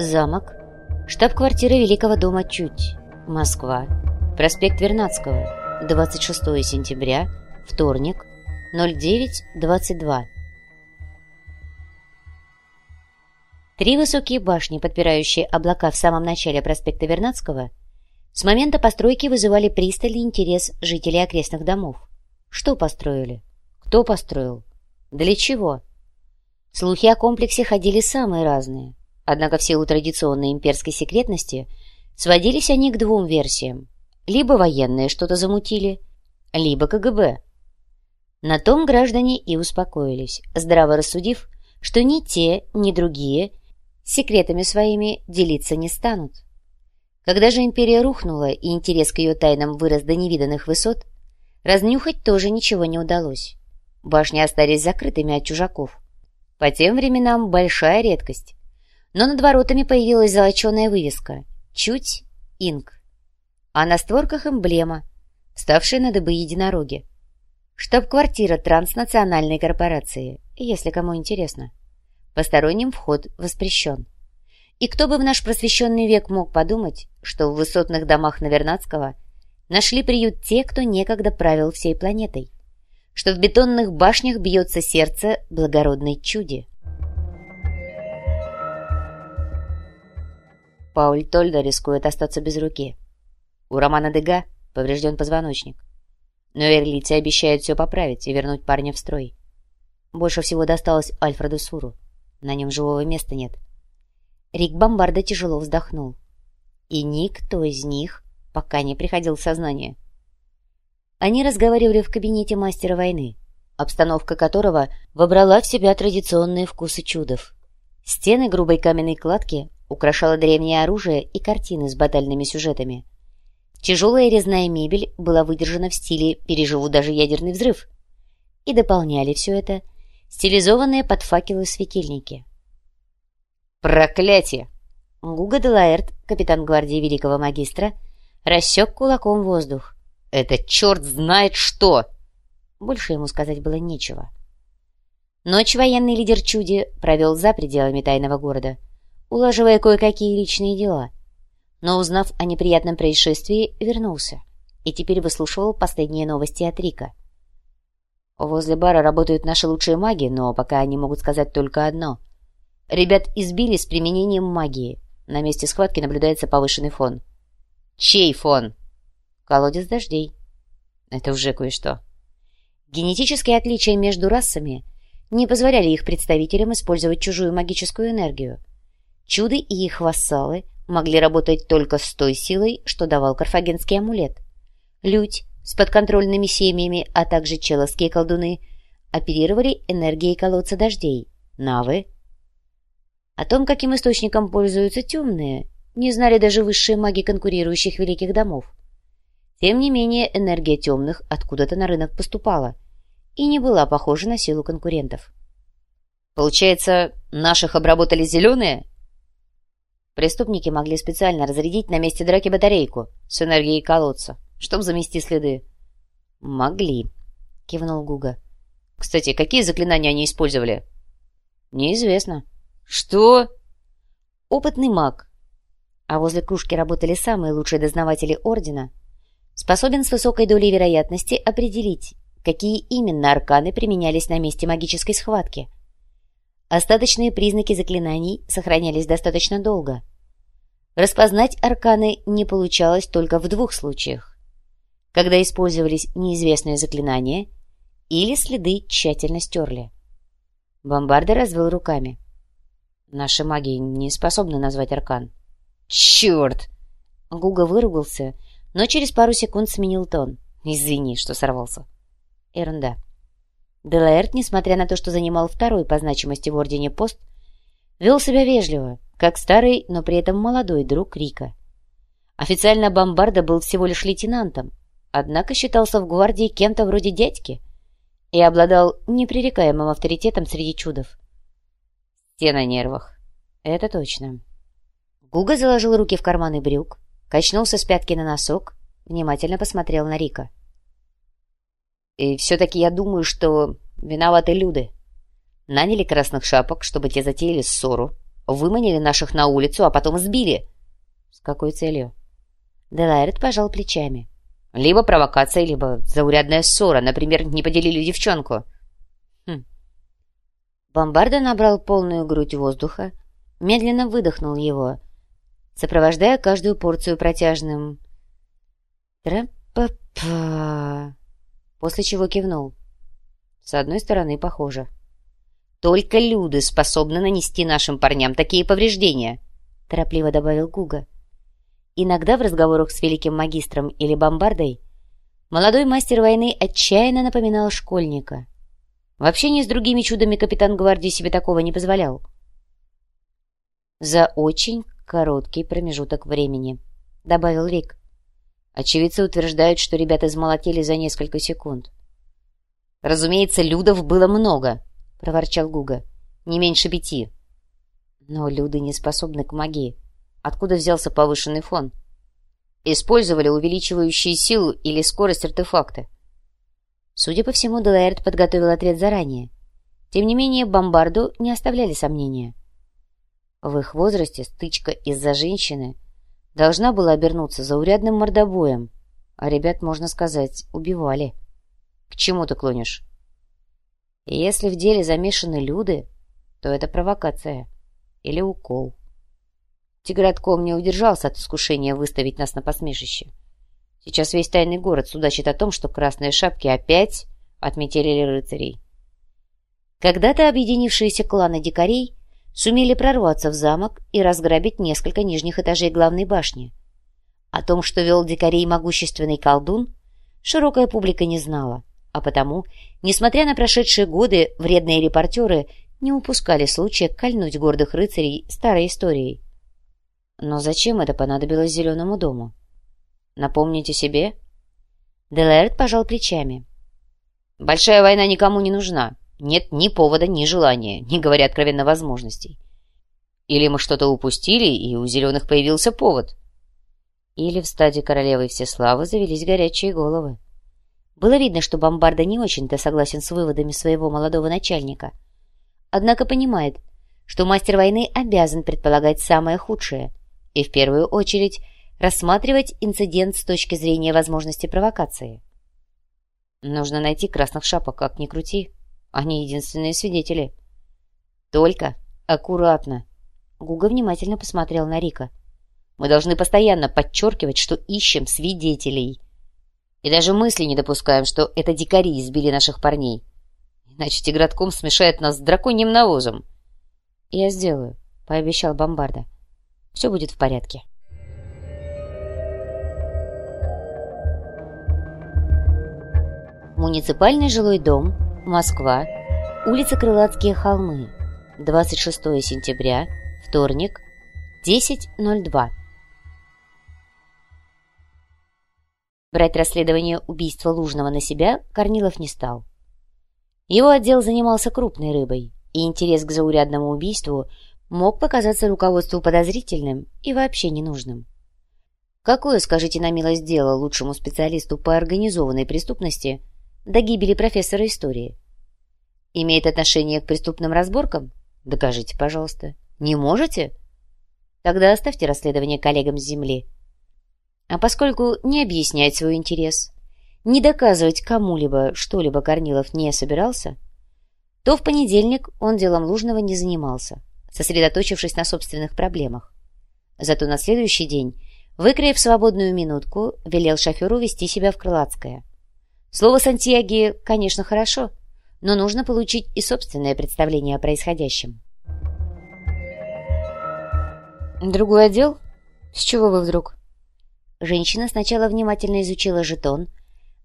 Замок. Штаб-квартира Великого дома Чуть. Москва. Проспект Вернадского. 26 сентября. Вторник. 09.22. Три высокие башни, подпирающие облака в самом начале проспекта Вернадского, с момента постройки вызывали пристальный интерес жителей окрестных домов. Что построили? Кто построил? Для чего? Слухи о комплексе ходили самые разные. Однако в силу традиционной имперской секретности сводились они к двум версиям. Либо военные что-то замутили, либо КГБ. На том граждане и успокоились, здраво рассудив, что ни те, ни другие секретами своими делиться не станут. Когда же империя рухнула и интерес к ее тайнам вырос до невиданных высот, разнюхать тоже ничего не удалось. Башни остались закрытыми от чужаков. По тем временам большая редкость. Но над воротами появилась золоченая вывеска «Чуть Инк». А на створках эмблема, вставшая на дыбы единороги. Штаб-квартира транснациональной корпорации, если кому интересно. Посторонним вход воспрещен. И кто бы в наш просвещенный век мог подумать, что в высотных домах Навернадского нашли приют те, кто некогда правил всей планетой, что в бетонных башнях бьется сердце благородной чуди. Пауль Тольда рискует остаться без руки. У Романа Дега поврежден позвоночник. Но эрлицы обещают все поправить и вернуть парня в строй. Больше всего досталось Альфреду Суру. На нем живого места нет. Рик Бомбарда тяжело вздохнул. И никто из них пока не приходил в сознание. Они разговаривали в кабинете мастера войны, обстановка которого вобрала в себя традиционные вкусы чудов. Стены грубой каменной кладки украшало древнее оружие и картины с батальными сюжетами. Тяжелая резная мебель была выдержана в стиле «переживу даже ядерный взрыв». И дополняли все это стилизованные под факелы светильники. «Проклятие!» Гуга Делаэрт, капитан гвардии великого магистра, рассек кулаком воздух. «Это черт знает что!» Больше ему сказать было нечего. Ночь военный лидер Чуди провел за пределами тайного города, улаживая кое-какие личные дела. Но, узнав о неприятном происшествии, вернулся и теперь выслушивал последние новости от Рика. Возле бара работают наши лучшие маги, но пока они могут сказать только одно. Ребят избили с применением магии. На месте схватки наблюдается повышенный фон. Чей фон? Колодец дождей. Это уже кое-что. Генетические отличия между расами не позволяли их представителям использовать чужую магическую энергию. Чуды и их вассалы могли работать только с той силой, что давал карфагенский амулет. Людь с подконтрольными семьями, а также человские колдуны, оперировали энергией колодца дождей, навы. О том, каким источником пользуются темные, не знали даже высшие маги конкурирующих великих домов. Тем не менее, энергия темных откуда-то на рынок поступала и не была похожа на силу конкурентов. «Получается, наших обработали зеленые?» Преступники могли специально разрядить на месте драки батарейку с энергией колодца, чтобы замести следы. «Могли», — кивнул Гуга. «Кстати, какие заклинания они использовали?» «Неизвестно». «Что?» «Опытный маг. А возле кружки работали самые лучшие дознаватели Ордена. Способен с высокой долей вероятности определить, какие именно арканы применялись на месте магической схватки. Остаточные признаки заклинаний сохранялись достаточно долго. Распознать арканы не получалось только в двух случаях когда использовались неизвестные заклинания или следы тщательно стерли. Бомбардер развел руками. Наши маги не способны назвать аркан. «Черт!» Гуга выругался, но через пару секунд сменил тон. «Извини, что сорвался». Ерунда. Делаэрт, несмотря на то, что занимал второй по значимости в Ордене пост, вел себя вежливо, как старый, но при этом молодой друг Рика. Официально Бомбарда был всего лишь лейтенантом, однако считался в гвардии кем-то вроде дядьки и обладал непререкаемым авторитетом среди чудов. Те на нервах. Это точно. Гуга заложил руки в карманы брюк, качнулся с пятки на носок, внимательно посмотрел на Рика. «И все-таки я думаю, что виноваты люди. Наняли красных шапок, чтобы те затеяли ссору, выманили наших на улицу, а потом сбили. С какой целью? Делайрет пожал плечами. Либо провокация, либо заурядная ссора. Например, не поделили девчонку. Хм. Бомбарда набрал полную грудь воздуха, медленно выдохнул его, сопровождая каждую порцию протяжным «Тра-па-па», после чего кивнул. С одной стороны, похоже. «Только люди способны нанести нашим парням такие повреждения», — торопливо добавил Гуга. Иногда в разговорах с великим магистром или бомбардой молодой мастер войны отчаянно напоминал школьника. В общении с другими чудами капитан гвардии себе такого не позволял. «За очень короткий промежуток времени», — добавил Рик. Очевидцы утверждают, что ребята замолотели за несколько секунд. «Разумеется, людов было много», — проворчал Гуга. «Не меньше пяти». «Но люды не способны к магии. Откуда взялся повышенный фон?» «Использовали увеличивающие силу или скорость артефакта». Судя по всему, Делаэрт подготовил ответ заранее. Тем не менее, бомбарду не оставляли сомнения. В их возрасте стычка из-за женщины должна была обернуться заурядным мордобоем, а ребят, можно сказать, убивали. К чему ты клонишь? Если в деле замешаны люди, то это провокация или укол. Тигратком не удержался от искушения выставить нас на посмешище. Сейчас весь тайный город судачит о том, что красные шапки опять отметили рыцарей. Когда-то объединившиеся кланы дикарей сумели прорваться в замок и разграбить несколько нижних этажей главной башни. О том, что вел дикарей могущественный колдун, широкая публика не знала, а потому, несмотря на прошедшие годы, вредные репортеры не упускали случая кольнуть гордых рыцарей старой историей. Но зачем это понадобилось Зеленому дому? Напомните себе? Делаэрт пожал плечами. «Большая война никому не нужна. Нет ни повода, ни желания, не говоря откровенно возможностей. Или мы что-то упустили, и у зеленых появился повод. Или в стаде королевы Всеславы завелись горячие головы. Было видно, что Бомбарда не очень-то согласен с выводами своего молодого начальника. Однако понимает, что мастер войны обязан предполагать самое худшее и, в первую очередь, рассматривать инцидент с точки зрения возможности провокации. Нужно найти красных шапок, как ни крути. Они единственные свидетели. Только аккуратно. Гуга внимательно посмотрел на Рика. Мы должны постоянно подчеркивать, что ищем свидетелей. И даже мысли не допускаем, что это дикари избили наших парней. Иначе тигратком смешает нас с драконьим навозом. Я сделаю, пообещал Бомбарда. Все будет в порядке. Муниципальный жилой дом Москва, улица Крылатские холмы, 26 сентября, вторник, 10.02. Брать расследование убийства Лужного на себя Корнилов не стал. Его отдел занимался крупной рыбой, и интерес к заурядному убийству мог показаться руководству подозрительным и вообще ненужным. Какое, скажите на милость дела, лучшему специалисту по организованной преступности – до гибели профессора истории. Имеет отношение к преступным разборкам? Докажите, пожалуйста. Не можете? Тогда оставьте расследование коллегам с Земли. А поскольку не объяснять свой интерес, не доказывать кому-либо что-либо Корнилов не собирался, то в понедельник он делом Лужного не занимался, сосредоточившись на собственных проблемах. Зато на следующий день, выкроив свободную минутку, велел шоферу вести себя в Крылатское. Слово Сантьяги, конечно, хорошо, но нужно получить и собственное представление о происходящем. «Другой отдел? С чего вы вдруг?» Женщина сначала внимательно изучила жетон,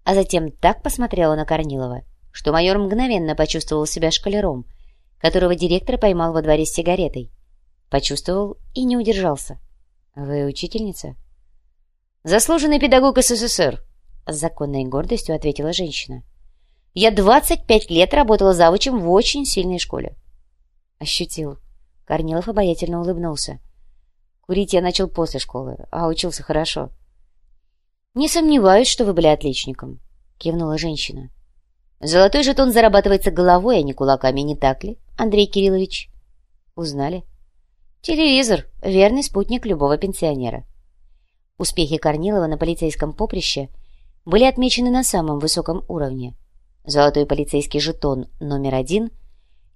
а затем так посмотрела на Корнилова, что майор мгновенно почувствовал себя шкалером, которого директор поймал во дворе с сигаретой. Почувствовал и не удержался. «Вы учительница?» «Заслуженный педагог СССР», с законной гордостью ответила женщина. «Я двадцать пять лет работала завучем в очень сильной школе». Ощутил. Корнилов обаятельно улыбнулся. Курить я начал после школы, а учился хорошо. «Не сомневаюсь, что вы были отличником», — кивнула женщина. «Золотой жетон зарабатывается головой, а не кулаками, не так ли, Андрей Кириллович?» «Узнали?» Телевизор — верный спутник любого пенсионера. Успехи Корнилова на полицейском поприще были отмечены на самом высоком уровне. Золотой полицейский жетон номер один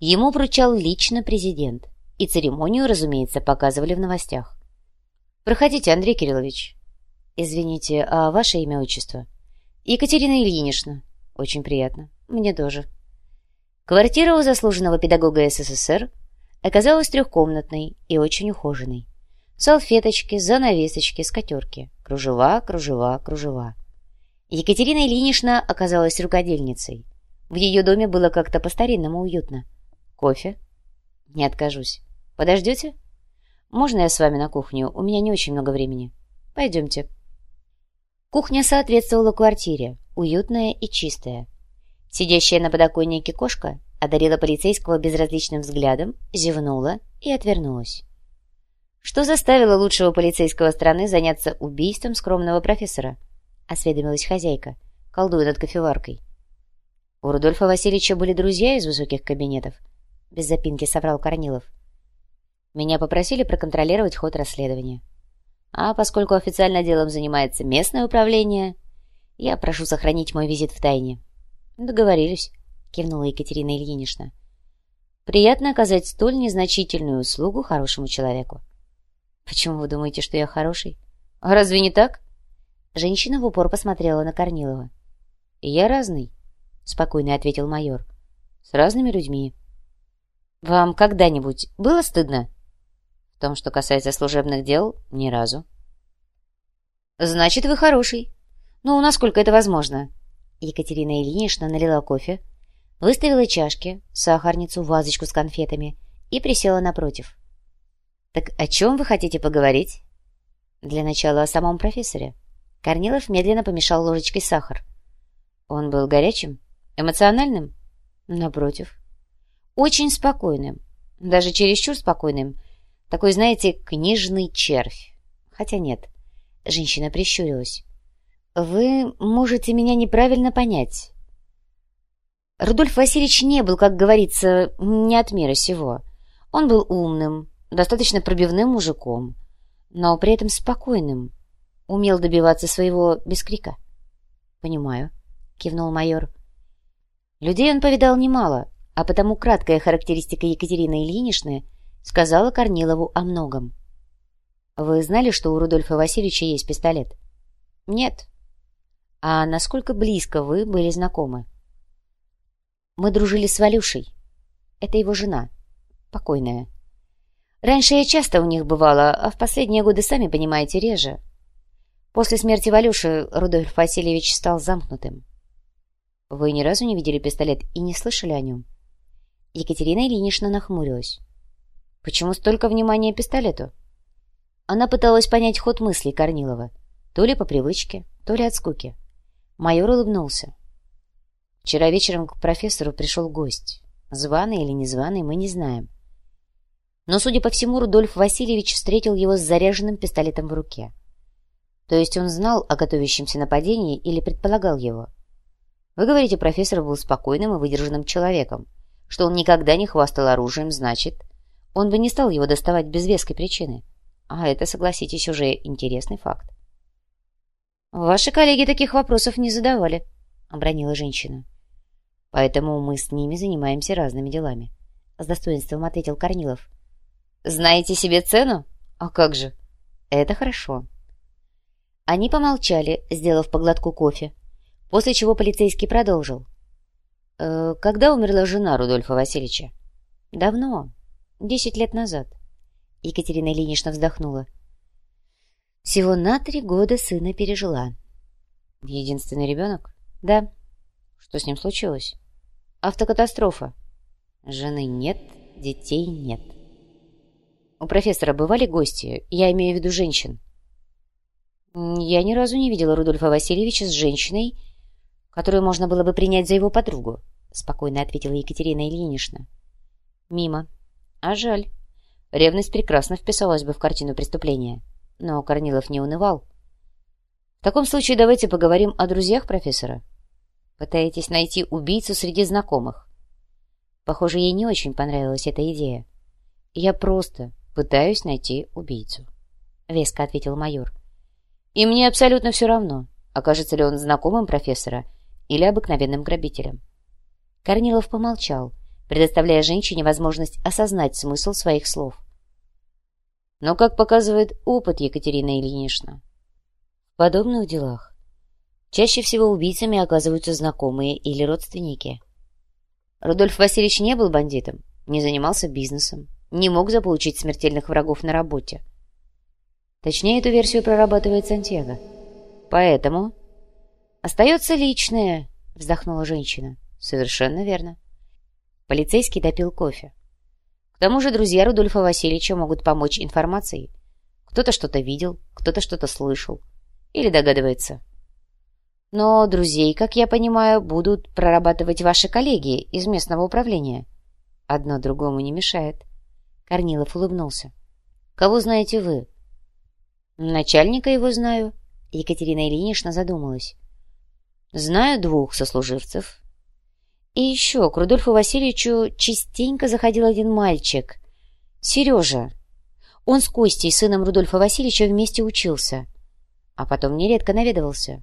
ему вручал лично президент, и церемонию, разумеется, показывали в новостях. «Проходите, Андрей Кириллович». «Извините, а ваше имя-отчество?» «Екатерина Ильинична». «Очень приятно. Мне тоже». Квартира у заслуженного педагога СССР оказалась трехкомнатной и очень ухоженной. Салфеточки, занавесочки, скатерки, кружева, кружева, кружева. Екатерина Ильинична оказалась рукодельницей. В ее доме было как-то по-старинному уютно. Кофе? Не откажусь. Подождете? Можно я с вами на кухню? У меня не очень много времени. Пойдемте. Кухня соответствовала квартире, уютная и чистая. Сидящая на подоконнике кошка одарила полицейского безразличным взглядом, зевнула и отвернулась. «Что заставило лучшего полицейского страны заняться убийством скромного профессора?» — осведомилась хозяйка, колдуя над кофеваркой. «У Рудольфа Васильевича были друзья из высоких кабинетов», — без запинки соврал Корнилов. «Меня попросили проконтролировать ход расследования. А поскольку официально делом занимается местное управление, я прошу сохранить мой визит в тайне». «Договорились». — кивнула Екатерина Ильинична. «Приятно оказать столь незначительную услугу хорошему человеку». «Почему вы думаете, что я хороший?» «А разве не так?» Женщина в упор посмотрела на Корнилова. «Я разный», — спокойно ответил майор. «С разными людьми». «Вам когда-нибудь было стыдно?» «В том, что касается служебных дел, ни разу». «Значит, вы хороший. Ну, насколько это возможно?» Екатерина Ильинична налила кофе, выставила чашки, сахарницу, вазочку с конфетами и присела напротив. «Так о чем вы хотите поговорить?» «Для начала о самом профессоре». Корнилов медленно помешал ложечкой сахар. «Он был горячим? Эмоциональным?» «Напротив». «Очень спокойным. Даже чересчур спокойным. Такой, знаете, книжный червь. Хотя нет». Женщина прищурилась. «Вы можете меня неправильно понять. Рудольф Васильевич не был, как говорится, не от мира сего. Он был умным, достаточно пробивным мужиком, но при этом спокойным, умел добиваться своего без крика. «Понимаю», — кивнул майор. Людей он повидал немало, а потому краткая характеристика Екатерины Ильиничны сказала Корнилову о многом. «Вы знали, что у Рудольфа Васильевича есть пистолет?» «Нет». «А насколько близко вы были знакомы?» Мы дружили с Валюшей. Это его жена, покойная. Раньше я часто у них бывала, а в последние годы, сами понимаете, реже. После смерти Валюши Рудольф Васильевич стал замкнутым. Вы ни разу не видели пистолет и не слышали о нем? Екатерина Ильинична нахмурилась. Почему столько внимания пистолету? Она пыталась понять ход мыслей Корнилова, то ли по привычке, то ли от скуки. Майор улыбнулся. Вчера вечером к профессору пришел гость. Званый или незваный, мы не знаем. Но, судя по всему, Рудольф Васильевич встретил его с заряженным пистолетом в руке. То есть он знал о готовящемся нападении или предполагал его. Вы говорите, профессор был спокойным и выдержанным человеком, что он никогда не хвастал оружием, значит, он бы не стал его доставать без веской причины. А это, согласитесь, уже интересный факт. «Ваши коллеги таких вопросов не задавали», — обронила женщина. Поэтому мы с ними занимаемся разными делами. С достоинством ответил Корнилов. Знаете себе цену? А как же? Это хорошо. Они помолчали, сделав поглотку кофе, после чего полицейский продолжил. «Э, «Когда умерла жена Рудольфа Васильевича?» «Давно. Десять лет назад». Екатерина Ильинична вздохнула. «Всего на три года сына пережила». «Единственный ребенок?» «Да». «Что с ним случилось?» Автокатастрофа. Жены нет, детей нет. У профессора бывали гости? Я имею в виду женщин. Я ни разу не видела Рудольфа Васильевича с женщиной, которую можно было бы принять за его подругу, спокойно ответила Екатерина Ильинична. Мимо. А жаль. Ревность прекрасно вписалась бы в картину преступления. Но Корнилов не унывал. В таком случае давайте поговорим о друзьях профессора. Пытаетесь найти убийцу среди знакомых. Похоже, ей не очень понравилась эта идея. Я просто пытаюсь найти убийцу», — веско ответил майор. «И мне абсолютно все равно, окажется ли он знакомым профессора или обыкновенным грабителем». Корнилов помолчал, предоставляя женщине возможность осознать смысл своих слов. Но, как показывает опыт Екатерина Ильинична, в подобных делах чаще всего убийцами оказываются знакомые или родственники. Рудольф Васильевич не был бандитом, не занимался бизнесом, не мог заполучить смертельных врагов на работе. Точнее, эту версию прорабатывает Сантьяго. Поэтому... «Остается личное», — вздохнула женщина. «Совершенно верно». Полицейский допил кофе. К тому же друзья Рудольфа Васильевича могут помочь информацией. Кто-то что-то видел, кто-то что-то слышал. Или догадывается. Но друзей, как я понимаю, будут прорабатывать ваши коллеги из местного управления. Одно другому не мешает. Корнилов улыбнулся. Кого знаете вы? Начальника его знаю. Екатерина Ильинична задумалась. Знаю двух сослуживцев. И еще к Рудольфу Васильевичу частенько заходил один мальчик. Сережа. Он с Костей, сыном Рудольфа Васильевича, вместе учился. А потом нередко наведывался.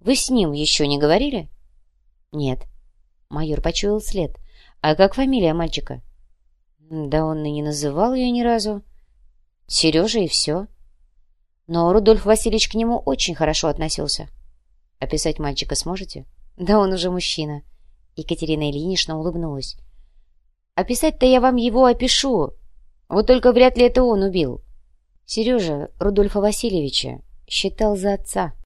Вы с ним еще не говорили? Нет. Майор почуял след. А как фамилия мальчика? Да он и не называл ее ни разу. Сережа и все. Но Рудольф Васильевич к нему очень хорошо относился. Описать мальчика сможете? Да он уже мужчина. Екатерина Ильинична улыбнулась. Описать-то я вам его опишу. Вот только вряд ли это он убил. Сережа Рудольфа Васильевича считал за отца.